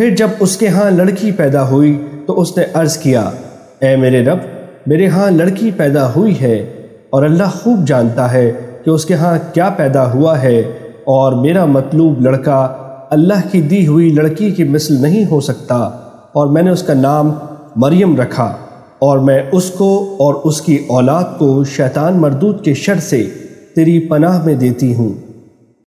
फिर जब उसके यहाँ लड़की पैदा हुई तो उसने अर्ज़ किया ए मेरे रब, मेरे यहाँ लड़की पैदा हुई है, और अल्लाह खूब जानता है कि उसके यहाँ क्या पैदा हुआ है, और मेरा मतलूब लड़का अल्लाह की दी हुई लड़की की मिसल नहीं हो सकता, और मैंने उसका नाम मरियम रखा, और मैं उसको और उसकी औलाद को शैतान मरदूत के शर से तेरी पनाह में देती हूँ।